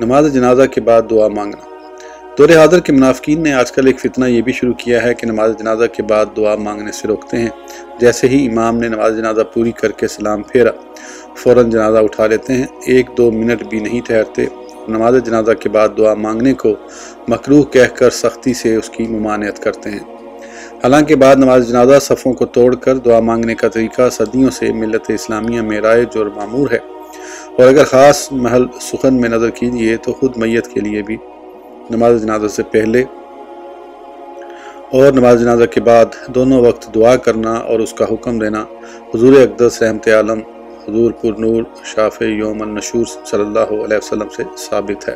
نماز جنازہ کے بعد دعا مانگنا۔ دور حاضر کے منافقین نے آج کل ایک فتنہ یہ بھی شروع کیا ہے کہ نماز جنازہ کے بعد دعا مانگنے سے روکتے ہیں۔ جیسے ہی امام نے نماز جنازہ پوری کر کے سلام پھیرا، فوراً جنازہ اٹھا لیتے ہیں۔ ایک دو منٹ بھی نہیں ٹھہرتے۔ نماز جنازہ کے بعد دعا مانگنے کو مکروح کہہ کر سختی سے اس کی ممانعت کرتے ہیں۔ حالانکہ بعد نماز جنازہ صفوں کو توڑ کر دعا مانگنے کا طریقہ صدیوں سے ملت اسلامیہ میں رائج اور معمور ہے۔ اور اگر خاص محل سخن میں نظر کیجیے تو خود میت کے لیے بھی نماز جنازہ سے پہلے اور نماز جنازہ کے بعد دونوں وقت دعا کرنا اور اس کا حکم دینا۔ حضور اقدس رحمت عالم، حضور پر نور شاف یوم النشور صلی اللہ علیہ وسلم سے ثابت ہے۔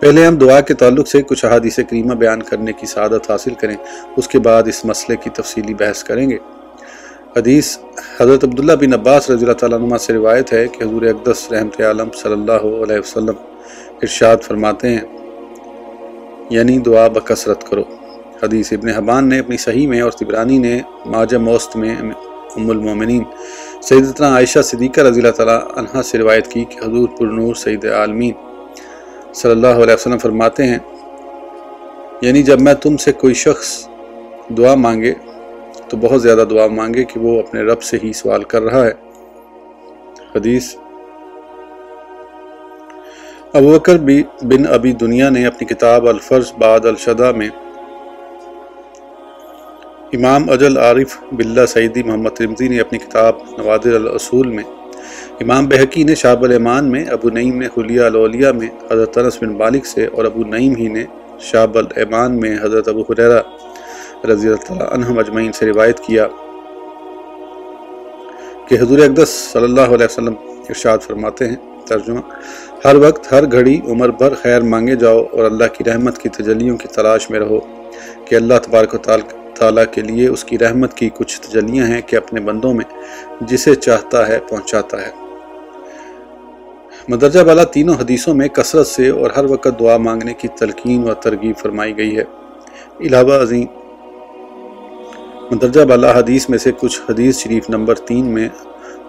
پہلے ہم دعا کے تعلق سے کچھ احادیث کریمہ بیان کرنے کی سعادت حاصل کریں، اس کے بعد اس مسئلے کی تفصیلی بحث کریں گے۔ حدیث حضرت عبداللہ بن عباس رضی اللہ تعالیٰ عنہ سے روایت ہے کہ حضور اقدس رحمت عالم صلی اللہ علیہ وسلم ارشاد فرماتے ہیں یعنی دعا بکثرت کرو۔ حدیث ابن حبان نے اپنی صحیح میں اور تبرانی نے ماجہ موست میں ام المومنین سیدتنا عائشہ صدیقہ رضی اللہ تعالیٰ عنہ سے روایت کی کہ حضور پر نور سید عالمین صلی اللہ علیہ وسلم فرماتے ہیں یعنی جب میں تم سے کوئی شخص دعا مانگے تو بہت زیادہ دعا مانگے کہ وہ اپنے رب سے ہی سوال کر رہا ہے۔ حدیث۔ ابو بکر بن ابی دنیا نے اپنی کتاب الفرز بعد الشدہ میں امام اجل عارف باللہ سعیدی محمد رمزی نے اپنی کتاب نوادر الاصول میں امام بحقی نے شاب الایمان میں، ابو نعیم نے خلیہ الاولیاء میں، حضرت انس بن بالک سے اور ابو نعیم ہی نے شاب الایمان میں، حضرت ابو حریرہ رضی اللہ عنہ مجمعین سے روایت کیا کہ حضور اقدس صلی اللہ علیہ وسلم ارشاد فرماتے ہیں، ترجمہ، ہر وقت ہر گھڑی عمر بھر خیر مانگے جاؤ اور اللہ کی رحمت کی تجلیوں کی تلاش میں رہو کہ اللہ تبارک و تعالیٰ کے لیے اس کی رحمت کی کچھ تجلیاں ہیں کہ اپنے بندوں میں جسے چاہتا ہے پہنچاتا ہے۔ مدرجہ بالا تینوں حدیثوں میں کثرت سے اور ہر وقت دعا مانگنے کی تلقین و ترغیب فرمائی گئی ہے۔ علاوہ عظیم مدرجہ بالا حدیث میں سے کچھ حدیث شریف نمبر تین میں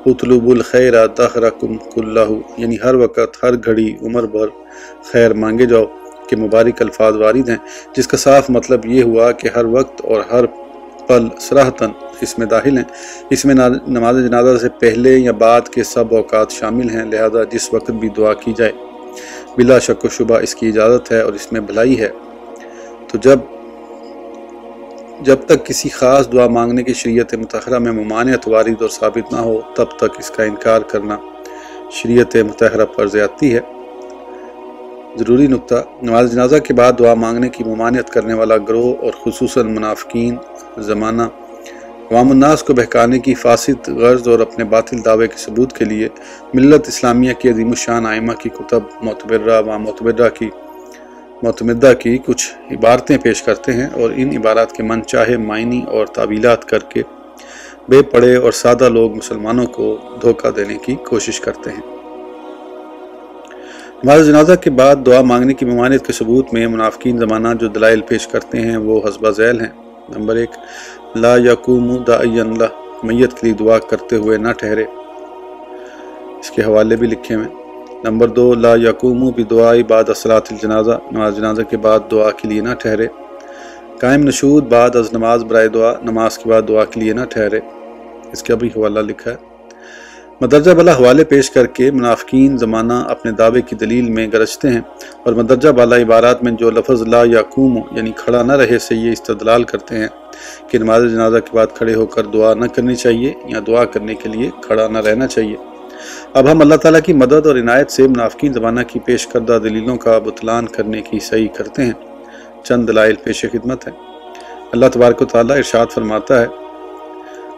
اطلوب الخیر دخرکم کلہ یعنی ہر وقت، ہر گھڑی، عمر بھر خیر مانگے جاؤ، کہ مبارک الفاظ وارد ہیں، جس کا صاف مطلب یہ ہوا کہ ہر وقت اور ہر پل سراہتاً اس میں داخل ہیں۔ اس میں نماز جنازہ سے پہلے یا بعد کے سب اوقات شامل ہیں، لہذا جس وقت بھی دعا کی جائے۔ بلا شک و شبہ اس کی اجازت ہے اور اس میں بھلائی ہے۔ تو جب جب تک کسی خاص دعا مانگنے کی شریعت متحرہ میں ممانعت وارد اور ثابت نہ ہو، تب تک اس کا انکار کرنا شریعت متحرہ پر زیادتی ہے۔ ضروری نقطہ، نماز جنازہ کے بعد دعا مانگنے کی ممانعت کرنے والا گروہ اور خصوصاً منافقین، زمانہ عوام الناس کو بہکانے کی فاسد غرض اور اپنے باطل دعوے کے ثبوت کے لیے ملت اسلامیہ کی عظیم الشان آئمہ کی کتب، معتبرہ و معتبرہ کی معتمدہ کی کچھ عبارتیں پیش کرتے ہیں اور ان عبارات کے من چاہے معنی اور تعبیلات کر کے بے پڑے اور سادہ لوگ مسلمانوں کو دھوکہ دینے کی کوشش کرتے ہیں۔ ہمارے جنازہ کے بعد دعا مانگنے کی ممانعت کے ثبوت میں منافقین زمانہ جو دلائل پیش کرتے ہیں وہ حسبہ ذیل ہیں۔ نمبر ایک، لا یقوم دعی اللہ میت کے لیے دعا کرتے ہوئے نہ ٹھہرے۔ اس کے حوالے بھی لکھے ہوئے نمبر دو، لا یقوم بھی دعائی بعد اثرات الجنازہ، نماز جنازہ کے بعد دعا کے لیے نہ ٹھہرے۔ قائم نشود بعد از نماز برائے دعا، نماز کے بعد دعا کے لیے نہ ٹھہرے۔ اس کا بھی حوالہ لکھا ہے۔ مدرجہ بالا حوالے پیش کر کے منافقین زمانہ اپنے دعوے کی دلیل میں گرجتے ہیں اور مدرجہ بالا عبارات میں جو لفظ لا یا یقوم یعنی کھڑا نہ رہے سے یہ استدلال کرتے ہیں کہ نماز جنازہ کے بعد کھڑے ہو کر دعا نہ کرنی چاہیے یا دعا کرنے کے لیے کھڑا نہ رہنا چاہیے۔ اب ہم اللہ تعالیٰ کی مدد اور عنایت سے منافقین زمانہ کی پیش کردہ دلیلوں کا بطلان کرنے کی صحیح کرتے ہیں۔ چند دلائل پیش خدمت ہے اللہ تبارک و تعالیٰ ارشاد فرماتا ہے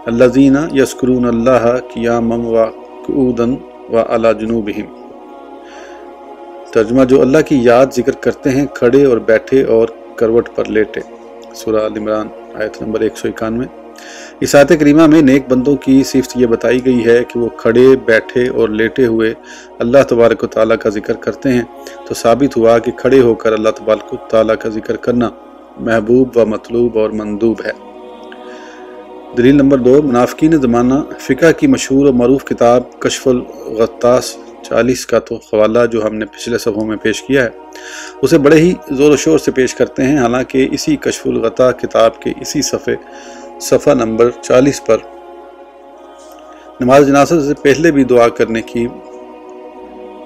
اللہ زینہ یسکرون اللہ قیام و قعودن و علا جنوبہم۔ ترجمہ جو اللہ کی یاد ذکر کرتے ہیں، کھڑے اور بیٹھے اور کروٹ پر لیٹے۔ سورہ عمران، آیت نمبر ایک سو اکانوے۔ اس آیت کریمہ میں نیک بندوں کی صفت یہ بتائی گئی ہے کہ وہ کھڑے، بیٹھے اور لیٹے ہوئے اللہ تبارک و تعالیٰ کا ذکر کرتے ہیں۔ تو ثابت ہوا کہ کھڑے ہو کر اللہ تبارک و تعالیٰ کا ذکر کرنا محبوب و مطلوب اور مندوب ہے۔ دلیل نمبر دو، منافقین زمانہ فقہ کی مشہور و معروف کتاب کشف الغطاس چالیس کا تو حوالہ جو ہم نے پچھلے صفحوں میں پیش کیا ہے، اسے بڑے ہی زور و شور سے پیش کرتے ہیں۔ حالانکہ اسی کشف الغطا کتاب کے اسی صفحے صفحہ نمبر چالیس پر۔ نماز جنازہ سے پہلے بھی دعا کرنے کی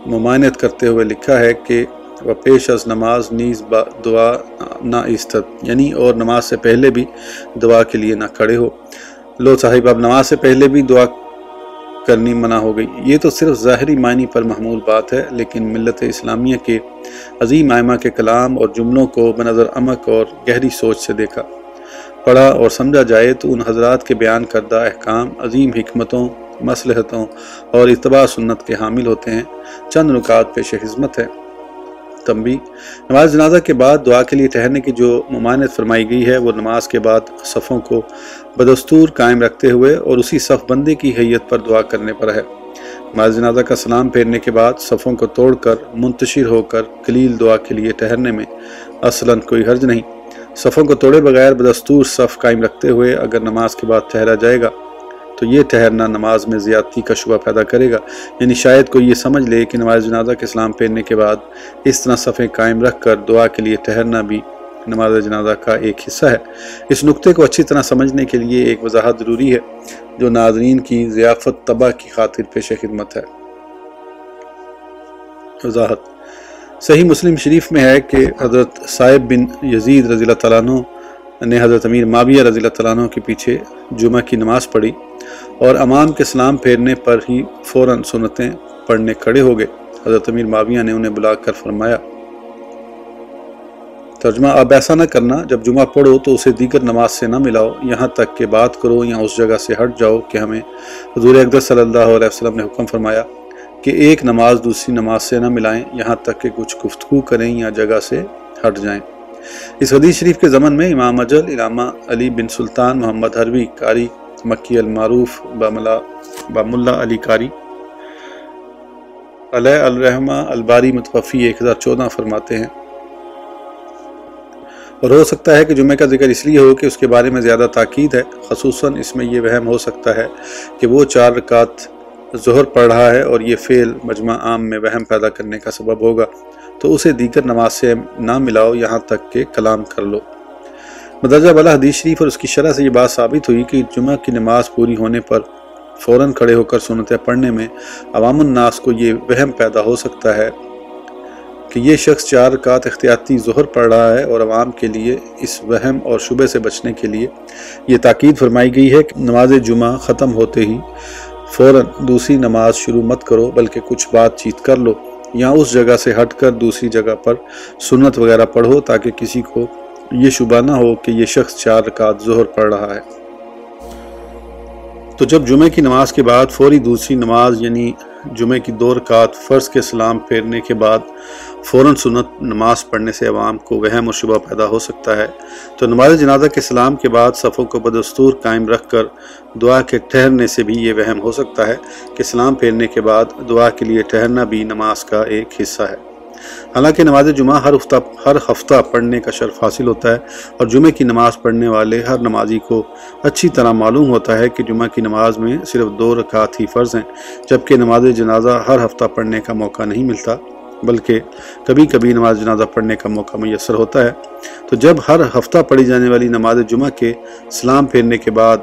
ممانت کرتے ہوئے لکھا ہے کہ وہ پیش از نماز نیز با دعا نہ استد یعنی اور نماز سے پہلے بھی دعا کے لیے نہ کھڑے ہو۔ لو صاحب، اب نماز سے پہلے بھی دعا کرنی منع ہو گئی۔ یہ تو صرف ظاہری معنی پر محمول بات ہے، لیکن ملت اسلامیہ کے عظیم آئمہ کے کلام اور جملوں کو بنظر عمق اور گہری سوچ سے دیکھا۔ پڑھا اور سمجھا جائے تو ان حضرات کے بیان کردہ احکام، عظیم حکمتوں، مصلحتوں اور اتباع سنت کے حامل ہوتے ہیں۔ چند نکات پیش خدمت ہے۔ تنبی نماز جنازہ کے بعد دعا کے لیے ٹھہرنے کی جو ممانت فرمائی گئی ہے، وہ نماز کے بعد صفوں کو بدستور قائم رکھتے ہوئے اور اسی صف بندی کی حیت پر دعا کرنے پر ہے۔ نماز جنازہ کا سلام پھیرنے کے بعد صفوں کو توڑ کر منتشر ہو کر کلیل دعا کے لیے ٹھہرنے میں اصلاً کوئی حرج نہیں۔ صفوں کو توڑے بغیر بدستور صف قائم رکھتے ہوئے اگر نماز کے بعد ٹھہرا جائے گا، تو یہ ٹھہرنا نماز میں زیادتی کا شبہ پیدا کرے گا۔ یعنی شاید کوئی یہ سمجھ لے کہ نماز جنازہ کے اسلام پھیرنے کے بعد اس طرح صفیں قائم رکھ کر دعا کے لیے ٹھہرنا بھی نماز جنازہ کا ایک حصہ ہے۔ اس نقطے کو اچھی طرح سمجھنے کے لیے ایک وضاحت ضروری ہے جو ناظرین کی ضیافت تباہ کی خاطر پیش خدمت ہے۔ وضاحت صحیح مسلم شریف میں ہے کہ حضرت صاحب بن یزید رضی اللہ تعالیٰ عنہ نے حضرت امیر معاویہ رضی اللہ تعالیٰ عنہ کے پیچھے جمعہ کی نماز پڑھی اور امام کے سلام پھیرنے پر ہی فوراً سنتیں پڑھنے کھڑے ہو گئے۔ حضرت امیر معاویہ نے انہیں بلا کر فرمایا، ترجمہ، اب ایسا نہ کرنا، جب جمعہ پڑھو تو اسے دیگر نماز سے نہ ملاؤ، یہاں تک کہ بات کرو یا اس جگہ سے ہٹ جاؤ کہ ہمیں حضور اقدر صلی اللہ علیہ وسلم نے حکم فرمایا۔ کہ ایک نماز دوسری نماز سے نہ ملائیں، یہاں تک کہ کچھ گفتگو کریں یا جگہ سے ہٹ جائیں۔ اس حدیث شریف کے زمن میں امام اجل علامہ علی بن سلطان محمد حروی، قاری، مکی المعروف بام علی کاری علیہ الرحمہ الباری متوفی ایک ہزار چودہ فرماتے ہیں۔ اور ہو سکتا ہے کہ جمعہ کا ذکر اس لیے ہو کہ اس کے بارے میں زیادہ تاکید ہے، خصوصاً اس میں یہ وہم ہو سکتا ہے کہ وہ چار رکعت ظہر پڑھ رہا ہے اور یہ فعل مجمع عام میں وہم پیدا کرنے کا سبب ہوگا، تو اسے دیگر نماز سے نہ ملاؤ، یہاں تک کہ کلام کر لو۔ مدرجہ بالا حدیث شریف اور اس کی شرح سے یہ بات ثابت ہوئی کہ جمعہ کی نماز پوری ہونے پر فوراً کھڑے ہو کر سنتیں پڑھنے میں عوام الناس کو یہ وہم پیدا ہو سکتا ہے کہ یہ شخص چار رکعت اختیاتی ظہر پڑھ رہا ہے اور عوام کے لیے اس وہم اور شبے سے بچنے کے لیے یہ تاکید فرمائی گئی ہے کہ نماز جمعہ ختم ہوتے ہی فوراً دوسری نماز شروع مت کرو، بلکہ کچھ بات چیت کر لو، یا اس جگہ سے ہٹ کر دوسری جگہ پر سنت وغیرہ پڑھو تاکہ کسی کو یہ شبہ نہ ہو کہ یہ شخص چار رکعت ظہر پڑھ رہا ہے۔ تو جب جمعہ کی نماز کے بعد فوری دوسری نماز یعنی جمعہ کی دو رکعت فرض کے سلام پھیرنے کے بعد فوراً سنت نماز پڑھنے سے عوام کو وہم و شبہ پیدا ہو سکتا ہے، تو نماز جنازہ کے سلام کے بعد صفوں کو بدستور قائم رکھ کر دعا کے ٹھہرنے سے بھی یہ وہم ہو سکتا ہے کہ سلام پھیرنے کے بعد دعا کے لیے ٹھہرنا بھی نماز کا ایک حصہ ہے۔ حالانکہ نماز جمعہ ہر ہفتہ ہر ہفتہ پڑھنے کا شرف حاصل ہوتا ہے اور جمعہ کی نماز پڑھنے والے ہر نمازی کو اچھی طرح معلوم ہوتا ہے کہ جمعہ کی نماز میں صرف دو رکعت ہی فرض ہیں، جبکہ نماز جنازہ ہر ہفتہ پڑھنے کا موقع نہیں ملتا، بلکہ کبھی کبھی نماز جنازہ پڑھنے کا موقع میسر ہوتا ہے۔ تو جب ہر ہفتہ پڑھی جانے والی نماز جمعہ کے سلام پھیرنے کے بعد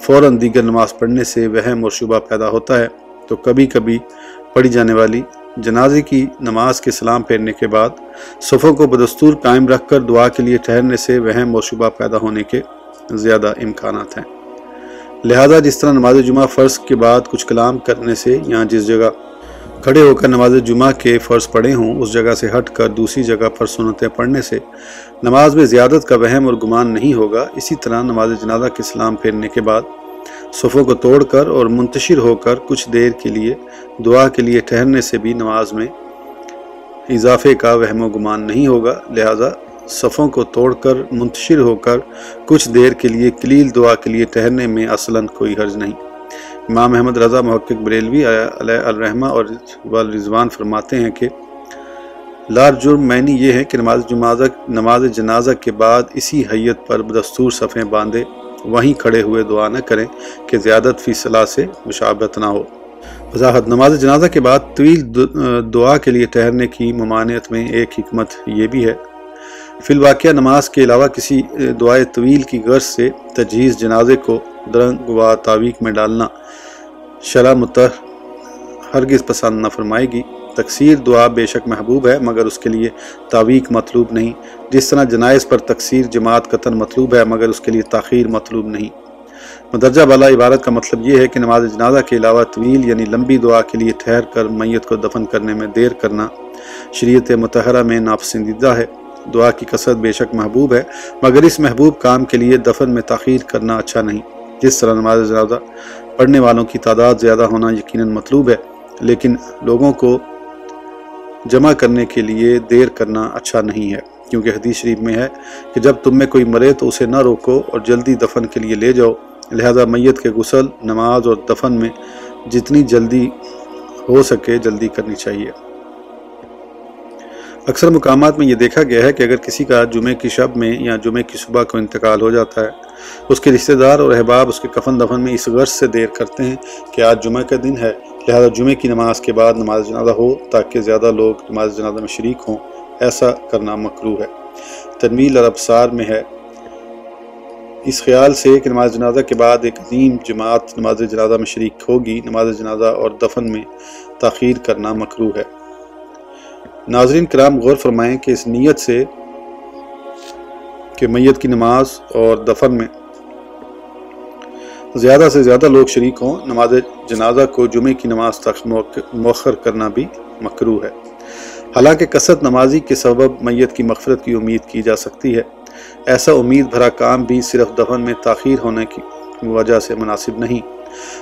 فوراً دیگر نماز پڑھنے سے وہم اور شبہ پیدا ہوتا ہے۔ تو کبھی کبھی پڑھی جانے والی جنازے کی نماز کے سلام پھیرنے کے بعد صفوں کو بدستور قائم رکھ کر دعا کے لیے ٹھہرنے سے وہم و شبہ پیدا ہونے کے زیادہ امکانات ہیں۔ لہذا جس طرح نماز جمعہ فرض کے بعد کچھ کلام کرنے سے یہاں جس جگہ کھڑے ہو کر نماز جمعہ کے فرض پڑھے ہوں، اس جگہ سے ہٹ کر دوسری جگہ پر سنتیں پڑھنے سے نماز میں زیادت کا وہم اور گمان نہیں ہوگا۔ اسی طرح نماز جنازہ کے سلام پھیرنے کے بعد صفوں کو توڑ کر اور منتشر ہو کر کچھ دیر کے لیے دعا کے لیے ٹھہرنے سے بھی نماز میں اضافے کا وہم و گمان نہیں ہوگا۔ لہذا صفوں کو توڑ کر، منتشر ہو کر کچھ دیر کے لیے کلیل دعا کے لیے ٹہرنے میں اصلاً کوئی حرج نہیں۔ امام احمد رضا محقق بریلوی علیہ الرحمہ اور والرضوان فرماتے ہیں کہ لار جرم معنی یہ ہے کہ نماز نماز جنازہ کے بعد اسی حیت پر دستور صفیں باندھے۔ وہیں کھڑے ہوئے دعا نہ کریں کہ زیادت فی صلاح سے مشابت نہ ہو۔ وضاحت، نماز جنازہ کے بعد طویل دعا کے لیے ٹہرنے کی ممانعت میں ایک حکمت یہ بھی ہے۔ فی الواقعہ نماز کے علاوہ کسی دعائے طویل کی غرض سے تجہیز جنازے کو درنگ و تعویق میں ڈالنا شرح متر ہرگز پسند نہ فرمائے گی۔ تکثیر دعا بے شک محبوب ہے، مگر اس کے لیے تعویق مطلوب نہیں۔ جس طرح جنائز پر تکثیر جماعت قطن مطلوب ہے، مگر اس کے لیے تاخیر مطلوب نہیں۔ مدرجہ بالا عبارت کا مطلب یہ ہے کہ نماز جنازہ کے علاوہ طویل یعنی لمبی دعا کے لیے ٹھہر کر میت کو دفن کرنے میں دیر کرنا شریعت متحرہ میں ناپسندیدہ ہے۔ دعا کی کثرت بے شک محبوب ہے، مگر اس محبوب کام کے لیے دفن میں تاخیر کرنا اچھا نہیں۔ جس طرح نماز جنازہ پڑھنے والوں کی تعداد زیادہ ہونا یقیناً مطلوب ہے، لیکن لوگوں کو جمع کرنے کے لیے دیر کرنا اچھا نہیں ہے۔ کیونکہ حدیث شریف میں ہے کہ جب تم میں کوئی مرے تو اسے نہ روکو اور جلدی دفن کے لیے لے جاؤ۔ لہذا میت کے غسل، نماز اور دفن میں جتنی جلدی ہو سکے جلدی کرنی چاہیے۔ اکثر مقامات میں یہ دیکھا گیا ہے کہ اگر کسی کا جمعے کی شب میں یا جمعے کی صبح کو انتقال ہو جاتا ہے، اس کے رشتہ دار اور احباب اس کے کفن دفن میں اس غرض سے دیر کرتے ہیں کہ آج جمعہ کا دن ہے۔ لہذا جمعے کی نماز کے بعد نماز جنازہ ہو تاکہ زیادہ لوگ نماز جنازہ میں شریک ہوں، ایسا کرنا مکرو ہے۔ تنویل اور ابسار میں ہے۔ اس خیال سے کہ نماز جنازہ کے بعد ایک عظیم جماعت نماز جنازہ میں شریک ہوگی، نماز جنازہ اور دفن میں تاخیر کرنا مکرو ہے۔ ناظرین کرام، غور فرمائیں کہ اس نیت سے کہ میت کی نماز اور دفن میں زیادہ سے زیادہ لوگ شریک ہوں، نماز جنازہ کو جمعے کی نماز تک مؤخر کرنا بھی مکرو ہے۔ حالانکہ کثرت نمازی کے سبب میت کی مغفرت کی امید کی جا سکتی ہے۔ ایسا امید بھرا کام بھی صرف دفن میں تاخیر ہونے کی وجہ سے مناسب نہیں۔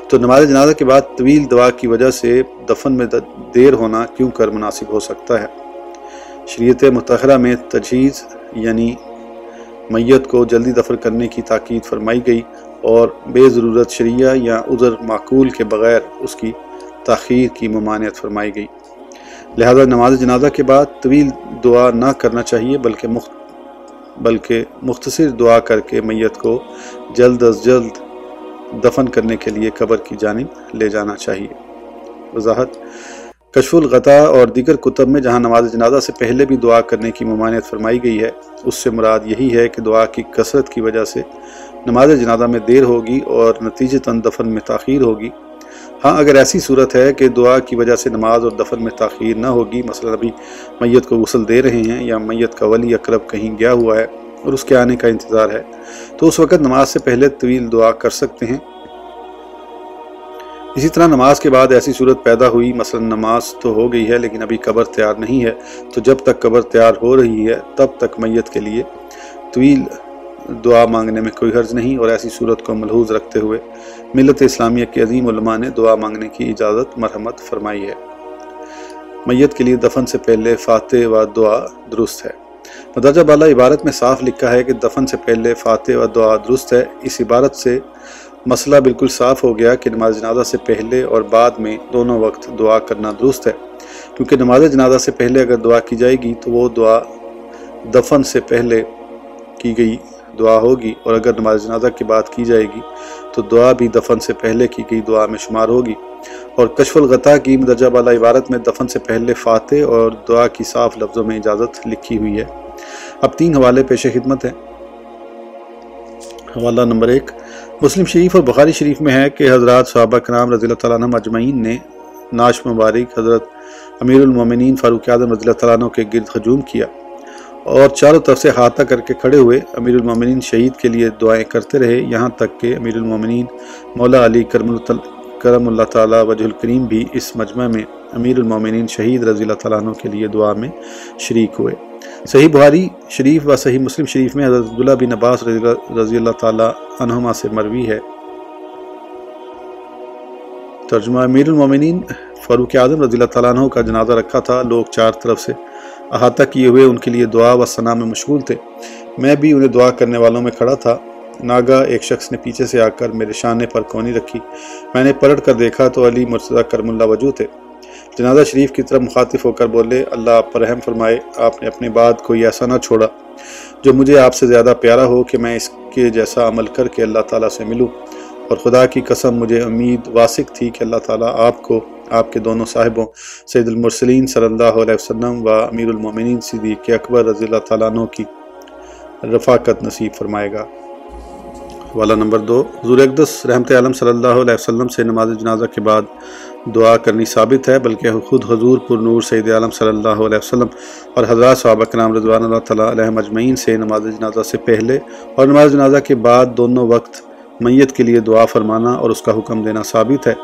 تو نماز جنازہ کے بعد طویل دعا کی وجہ سے دفن میں دیر ہونا کیوں کر مناسب ہو سکتا ہے؟ شریعت متحرہ میں تجہیز یعنی میت کو جلدی دفن کرنے کی تاکید فرمائی گئی اور بے ضرورت شریعہ یا عذر معقول کے بغیر اس کی تاخیر کی ممانعت فرمائی گئی۔ لہذا نماز جنازہ کے بعد طویل دعا نہ کرنا چاہیے، بلکہ مخت، بلکہ مختصر دعا کر کے میت کو جلد از جلد دفن کرنے کے لیے قبر کی جانب لے جانا چاہیے۔ وضاحت کشف الغطا اور دیگر کتب میں جہاں نماز جنازہ سے پہلے بھی دعا کرنے کی ممانعت فرمائی گئی ہے، اس سے مراد یہی ہے کہ دعا کی کثرت کی وجہ سے نماز جنازہ میں دیر ہوگی اور نتیجتاً دفن میں تاخیر ہوگی۔ ہاں اگر ایسی صورت ہے کہ دعا کی وجہ سے نماز اور دفن میں تاخیر نہ ہوگی، مثلا ابھی میت کو غسل دے رہے ہیں یا میت کا ولی اقرب کہیں گیا ہوا ہے اور اس کے آنے کا انتظار ہے، تو اس وقت نماز سے پہلے طویل دعا کر سکتے ہیں۔ اسی طرح نماز کے بعد ایسی صورت پیدا ہوئی، مثلا نماز تو ہو گئی ہے لیکن ابھی قبر تیار نہیں ہے، تو جب تک قبر تیار ہو رہی ہے، تب تک میت کے لیے طویل دعا مانگنے میں کوئی حرج نہیں اور ایسی صورت کو ملحوظ رکھتے ہوئے ملت اسلامیہ کے عظیم علماء نے دعا مانگنے کی اجازت مرحمت فرمائی ہے۔ میت کے لیے دفن سے پہلے فاتح و دعا درست ہے۔ مدرجہ بالا عبارت میں صاف لکھا ہے کہ دفن سے پہلے فاتح و دعا درست ہے۔ اس عبارت سے مسئلہ بالکل صاف ہو گیا کہ نماز جنازہ سے پہلے اور بعد میں دونوں وقت دعا کرنا درست ہے۔ کیونکہ نماز جنازہ سے پہلے اگر دعا کی جائے گی تو وہ دعا دفن سے پہلے کی گئی دعا ہوگی اور اگر نماز جنازہ کی بات کی جائے گی تو دعا بھی دفن سے پہلے کی گئی دعا میں شمار ہوگی۔ اور کشف الغطا کی مدرجہ بالا عبارت میں دفن سے پہلے فاتح اور دعا کی صاف لفظوں میں اجازت لکھی ہوئی ہے۔ اب تین حوالے پیش خدمت ہیں۔ حوالہ نمبر ایک مسلم شریف اور بخاری شریف میں ہے کہ حضرات صحابہ کرام رضی اللہ تعالیٰ عنہ مجمعین نے ناش مبارک حضرت امیر المومنین فاروق اعظم رضی اللہ تعالیٰ عنہ کے گرد ہجوم کیا اور چاروں طرف سے ہاتھا کر کے کھڑے ہوئے امیر المومنین شہید کے لیے دعائیں کرتے رہے۔ یہاں تک کہ امیر المومنین مولا علی کرم کرم اللہ تعالیٰ وجہ الکریم بھی اس مجمع میں امیر المومنین شہید رضی اللہ تعالیٰ عنہ کے لیے دعا میں شریک ہوئے۔ صحیح بہاری شریف و صحیح مسلم شریف میں حضرت عبداللہ بن عباس رضی اللہ تعالیٰ عنہما سے مروی ہے۔ ترجمہ امیر المومنین فاروق اعظم رضی اللہ تعالیٰ عنہ کا جنازہ رکھا تھا، لوگ چار طرف سے احاطہ کیے ہوئے، ان کے لیے دعا و ثنا میں مشغول تھے۔ میں بھی انہیں دعا کرنے والوں میں کھڑا تھا۔ ناگا ایک شخص نے پیچھے سے آ کر میرے شانے پر کونی رکھی۔ میں نے پلٹ کر دیکھا تو علی مرتضی کرم اللہ وجود تھے۔ جنازہ شریف کی طرف مخاطف ہو کر بولے، اللہ آپ پر رحم فرمائے، آپ نے اپنے بعد کوئی ایسا نہ چھوڑا۔ جو مجھے آپ سے زیادہ پیارا ہو کہ میں اس کے جیسا عمل کر کے اللہ تعالیٰ سے ملوں۔ اور خدا کی قسم، مجھے امید واسق تھی کہ اللہ تعالیٰ آپ کو، آپ کے دونوں صاحبوں، سید المرسلین صلی اللہ علیہ وسلم و امیر المومنین صدیق اکبر رضی اللہ تعالیٰ عنہ کی رفاقت نصیب فرمائے گا۔ والا نمبر دو۔ حضور اقدس رحمت عالم صلی اللہ علیہ وسلم سے نماز جنازہ کے بعد دعا کرنی ثابت ہے، بلکہ خود حضور پر نور سید عالم صلی اللہ علیہ وسلم اور حضرات صحابہ کرام رضوان اللہ تعالیٰ علیہ مجمعین سے نماز جنازہ سے پہلے اور نماز جنازہ کے بعد دونوں وقت میت کے لیے دعا فرمانا اور اس کا حکم دینا ثابت ہے۔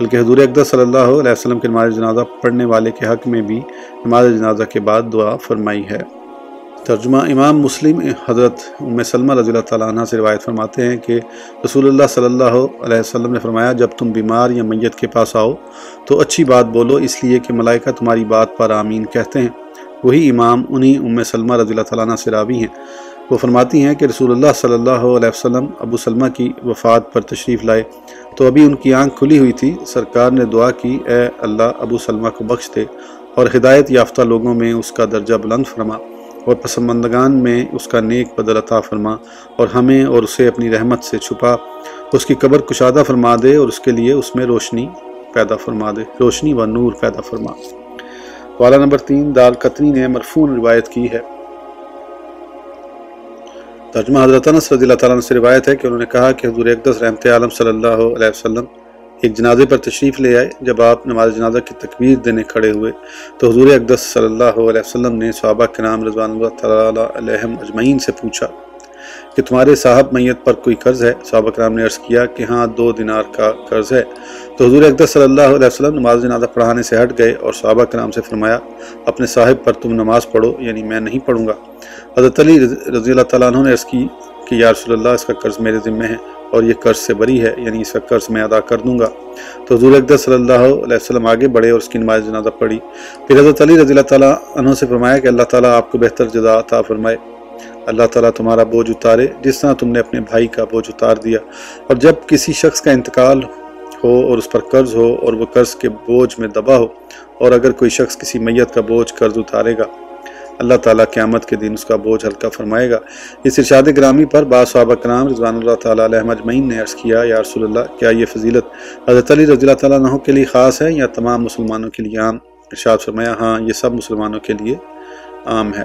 بلکہ حضور اقدس صلی اللہ علیہ وسلم کے نماز جنازہ پڑھنے والے کے حق میں بھی نماز جنازہ کے بعد دعا فرمائی ہے۔ ترجمہ امام مسلم حضرت ام سلمہ رضی اللہ تعالیٰ عنہ سے روایت فرماتے ہیں کہ رسول اللہ صلی اللہ علیہ وسلم نے فرمایا، جب تم بیمار یا میت کے پاس آؤ تو اچھی بات بولو، اس لیے کہ ملائکہ تمہاری بات پر آمین کہتے ہیں۔ وہی امام انہی ام سلمہ رضی اللہ تعالیٰ عنہ سے راوی ہیں۔ وہ فرماتی ہیں کہ رسول اللہ صلی اللہ علیہ وسلم ابو سلمہ کی وفات پر تشریف لائے۔ تو ابھی ان کی آنکھ کھلی ہوئی تھی۔ سرکار نے دعا کی، اے اللہ، ابو سلمہ کو بخش دے اور ہدایت یافتہ لوگوں میں اس کا درجہ بلند فرما۔ اور پسماندگان میں اس کا نیک بدل عطا فرما اور ہمیں اور اسے اپنی رحمت سے چھپا۔ اس کی قبر کشادہ فرما دے اور اس کے لیے اس میں روشنی پیدا فرما دے، روشنی و نور پیدا فرما۔ والا نمبر تین، دار قطنی نے مرفون روایت کی ہے۔ ترجمہ حضرت انس رضی اللہ تعالیٰ سے روایت ہے کہ انہوں نے کہا کہ حضور اقدس رحمت عالم صلی اللہ علیہ وسلم ایک جنازے پر تشریف لے آئے۔ جب آپ نماز جنازہ کی تکبیر دینے کھڑے ہوئے تو حضور اقدس صلی اللہ علیہ وسلم نے صحابہ کے نام رضوان اللہ تعالیٰ علیہ اجمعین سے پوچھا کہ تمہارے صاحب میت پر کوئی قرض ہے؟ صحابہ کرام نے عرض کیا کہ ہاں دو دینار کا قرض ہے۔ تو حضور اقدس صلی اللہ علیہ وسلم نماز جنازہ پڑھانے سے ہٹ گئے اور صحابہ کرام سے فرمایا، اپنے صاحب پر تم نماز پڑھو یعنی میں نہیں پڑھوں گا۔ حضرت علی رضی اللہ تعالیٰ عنہ نے عرض کی کہ یا رسول اللہ، اس کا قرض میرے ذمہ ہے۔ اور یہ قرض سے بری ہے یعنی اس کا قرض میں ادا کر دوں گا۔ تو حضور اقدس صلی اللہ علیہ وسلم آگے بڑھے اور اس کی نماز جنازہ پڑھی۔ پھر حضرت علی رضی اللہ تعالیٰ عنہ سے فرمایا کہ اللہ تعالیٰ آپ کو بہتر جزا عطا فرمائے۔ اللہ تعالیٰ تمہارا بوجھ اتارے، جس طرح تم نے اپنے بھائی کا بوجھ اتار دیا۔ اور جب کسی شخص کا انتقال ہو اور اس پر قرض ہو اور وہ قرض کے بوجھ میں دبا ہو، اور اگر کوئی شخص کسی میت کا بوجھ قرض اتارے گا اللہ تعالیٰ قیامت کے دن اس کا بوجھ ہلکا فرمائے گا۔ اس ارشاد گرامی پر بعض صحابہ کرام رضوان اللہ تعالیٰ علیہ مجمعین نے عرض کیا، یا رسول اللہ، کیا یہ فضیلت حضرت علی رضی اللہ تعالیٰ عنہ کے لیے خاص ہے یا تمام مسلمانوں کے لیے عام؟ ارشاد فرمایا ہاں یہ سب مسلمانوں کے لیے عام ہے۔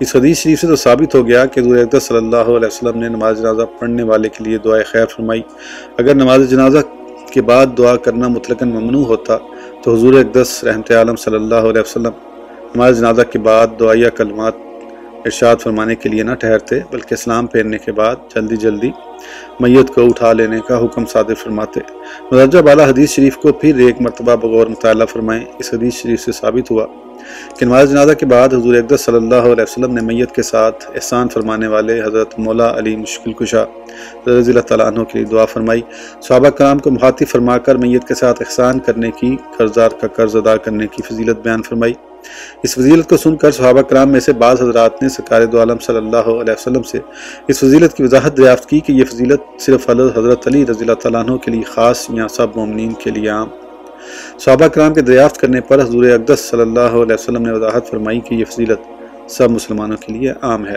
اس حدیث شریف سے تو ثابت ہو گیا کہ حضور اقدس صلی اللہ علیہ وسلم نے نماز جنازہ پڑھنے والے کے لیے دعائے خیر فرمائی۔ اگر نماز جنازہ کے بعد دعا کرنا مطلقاً ممنوع ہوتا تو حضور اقدس رحمت عالم صلی اللہ علیہ وسلم نماز جنازہ کے بعد دعائیہ کلمات ارشاد فرمانے کے لیے نہ ٹھہرتے، بلکہ اسلام پھیرنے کے بعد جلدی جلدی میت کو اٹھا لینے کا حکم صادر فرماتے۔ مدرجہ بالا حدیث شریف کو پھر ایک مرتبہ بغور مطالعہ فرمائیں۔ اس حدیث شریف سے ثابت ہوا کہ نماز جنازہ کے بعد حضور اقدس صلی اللہ علیہ وسلم نے میت کے ساتھ احسان فرمانے والے حضرت مولا علی مشکل کشا رضی اللہ تعالیٰ عنہ کے لیے دعا فرمائی۔ صحابہ کرام کو مخاطب فرما کر میت کے ساتھ احسان کرنے کی، قرضدار کا قرض ادا کرنے کی فضیلت بیان فرمائی۔ اس فضیلت کو سن کر صحابہ کرام میں سے بعض حضرات نے سرکار دو عالم صلی اللہ علیہ وسلم سے اس فضیلت کی وضاحت دریافت کی کہ یہ فضیلت صرف حضرت علی رضی اللہ تعالیٰ عنہ کے لیے خاص یا سب مومنین کے لیے عام صحابہ کرام کے دریافت کرنے پر حضور اقدس صلی اللہ علیہ وسلم نے وضاحت فرمائی کہ یہ فضیلت سب مسلمانوں کے لیے عام ہے۔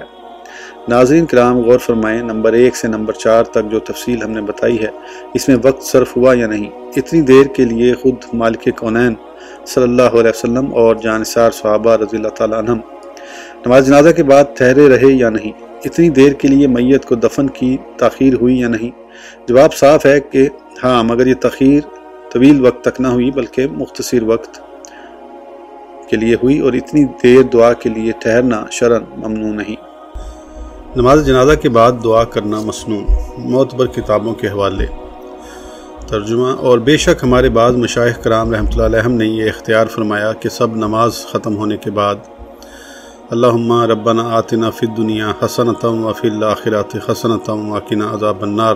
ناظرین کرام، غور فرمائیں، نمبر ایک سے نمبر چار تک جو تفصیل ہم نے بتائی ہے، اس میں وقت صرف ہوا یا نہیں؟ اتنی دیر کے لیے خود مالک کونین صلی اللہ علیہ وسلم اور جانسار صحابہ رضی اللہ تعالیٰ عنہ نماز جنازہ کے بعد ٹھہرے رہے یا نہیں؟ اتنی دیر کے لیے میت کو دفن کی تاخیر ہوئی یا نہیں؟ جواب صاف ہے کہ ہاں مگر یہ تاخیر طویل وقت تک نہ ہوئی، بلکہ مختصر وقت کے لیے ہوئی اور اتنی دیر دعا کے لیے ٹھہرنا شرن ممنوع نہیں۔ نماز جنازہ کے بعد دعا کرنا مصنون معتبر کتابوں کے حوالے۔ ترجمہ، اور بے شک ہمارے بعض مشاہد کرام رحمۃ اللہ علیہ نے یہ اختیار فرمایا کہ سب نماز ختم ہونے کے بعد۔ اللہم ربنا آتنا فی الدنیا حسنتم و فی الاخرات حسنتم واقنا عذاب النار۔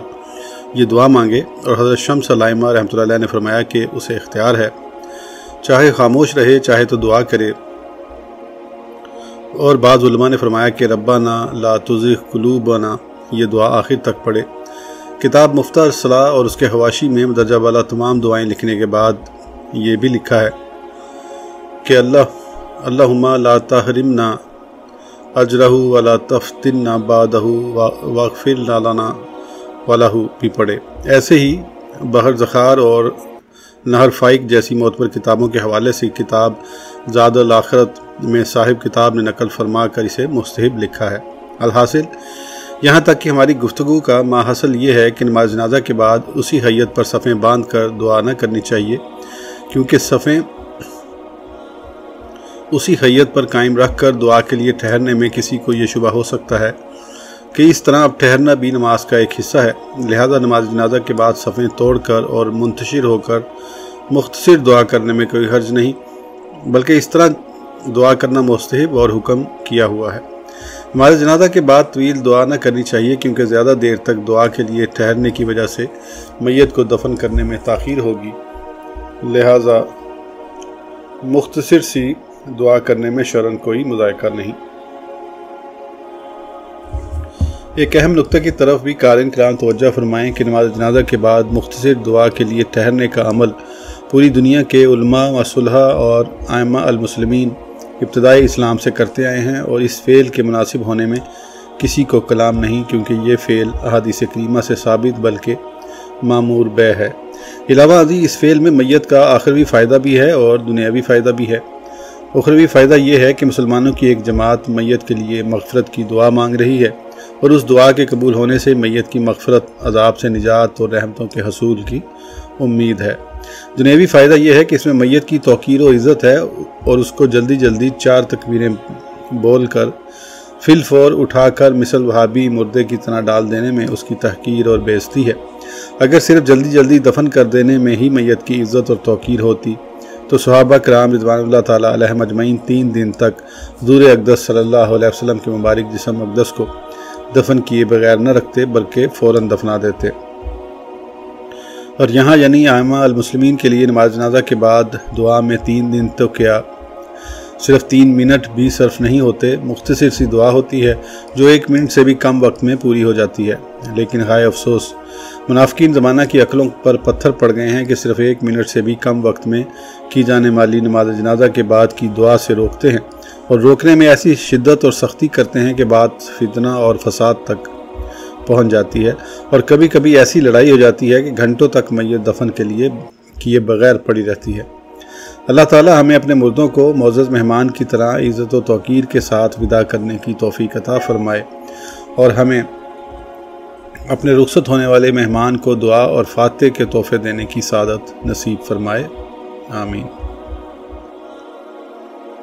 یہ دعا مانگے اور حضرت شمس علامہ رحمۃ اللہ علیہ نے فرمایا کہ اسے اختیار ہے۔ چاہے خاموش رہے، چاہے تو دعا کرے۔ اور بعض علماء نے فرمایا کہ ربانہ لا تزغ قلوبنا، یہ دعا آخر تک پڑھے۔ کتاب مفتہ صلاح اور اس کے حواشی میں مدرجہ والا تمام دعائیں لکھنے کے بعد یہ بھی لکھا ہے کہ اللہ، اللہم لا تحرمنا اجرہ ولا تفتننا بعدہ واغفر لنا۔ والہ بھی پڑھے۔ ایسے ہی بحر ذخار اور نہر فائق جیسی معتبر کتابوں کے حوالے سے کتاب زاد الآخرت میں صاحب کتاب نے نقل فرما کر اسے مستحب لکھا ہے۔ الحاصل، یہاں تک کہ ہماری گفتگو کا ماحصل یہ ہے کہ نماز جنازہ کے بعد اسی حیت پر صفیں باندھ کر دعا نہ کرنی چاہیے، کیونکہ صفیں اسی حیت پر قائم رکھ کر دعا کے لیے ٹھہرنے میں کسی کو یہ شبہ ہو سکتا ہے۔ کہ اس طرح اب ٹھہرنا بھی نماز کا ایک حصہ ہے۔ لہذا نماز جنازہ کے بعد صفیں توڑ کر اور منتشر ہو کر مختصر دعا کرنے میں کوئی حرج نہیں، بلکہ اس طرح دعا کرنا مستحب اور حکم کیا ہوا ہے۔ نماز جنازہ کے بعد طویل دعا نہ کرنی چاہیے، کیونکہ زیادہ دیر تک دعا کے لیے ٹھہرنے کی وجہ سے میت کو دفن کرنے میں تاخیر ہوگی۔ لہذا مختصر سی دعا کرنے میں شرن کوئی مذائقہ نہیں۔ ایک اہم نقطہ کی طرف بھی قارن کرام توجہ فرمائیں کہ نماز جنازہ کے بعد مختصر دعا کے لیے ٹھہرنے کا عمل پوری دنیا کے علماء و اور آئمہ المسلمین ابتدائی اسلام سے کرتے آئے ہیں اور اس فعل کے مناسب ہونے میں کسی کو کلام نہیں کیونکہ یہ فعل احادیث کریمہ سے ثابت بلکہ معمور بے ہے۔ علاوہ ازی اس فعل میں میت کا آخروی فائدہ بھی ہے اور دنیاوی فائدہ بھی ہے۔ اخروی فائدہ یہ ہے کہ مسلمانوں کی ایک جماعت میت کے لیے مغفرت کی دعا مانگ رہی ہے۔ اور اس دعا کے قبول ہونے سے میت کی مغفرت، عذاب سے نجات اور رحمتوں کے حصول کی امید ہے۔ دنیاوی فائدہ یہ ہے کہ اس میں میت کی توقیر و عزت ہے اور اس کو جلدی جلدی چار تکبیریں بول کر فل فور اٹھا کر مثل وہابی مردے کی طرح ڈال دینے میں اس کی تحقیر اور بیزتی ہے۔ اگر صرف جلدی جلدی دفن کر دینے میں ہی میت کی عزت اور توقیر ہوتی، تو صحابہ کرام رضوان اللہ تعالیٰ علیہ مجمعین تین دن تک حضور اقدس صلی اللہ علیہ وسلم کے مبارک جسم اقدس کو دفن کیے بغیر نہ رکھتے بلکہ فوراً دفنا دیتے۔ اور یہاں یعنی آئمہ المسلمین کے لیے نماز جنازہ کے بعد دعا میں تین دن تو کیا۔ صرف تین منٹ بھی صرف نہیں ہوتے، مختصر سی دعا ہوتی ہے جو ایک منٹ سے بھی کم وقت میں پوری ہو جاتی ہے۔ لیکن ہائے افسوس، منافقین زمانہ کی عقلوں پر پتھر پڑ گئے ہیں کہ صرف ایک منٹ سے بھی کم وقت میں کی جانے والی نماز جنازہ کے بعد کی دعا سے روکتے ہیں۔ اور روکنے میں ایسی شدت اور سختی کرتے ہیں کہ بات فتنہ اور فساد تک پہنچ جاتی ہے اور کبھی کبھی ایسی لڑائی ہو جاتی ہے کہ گھنٹوں تک میت دفن کے لیے کیے بغیر پڑی رہتی ہے۔ اللہ تعالی ہمیں اپنے مردوں کو معزز مہمان کی طرح عزت و توقیر کے ساتھ ودا کرنے کی توفیق عطا فرمائے اور ہمیں اپنے رخصت ہونے والے مہمان کو دعا اور فاتح کے تحفے دینے کی سعادت نصیب فرمائے۔ آمین۔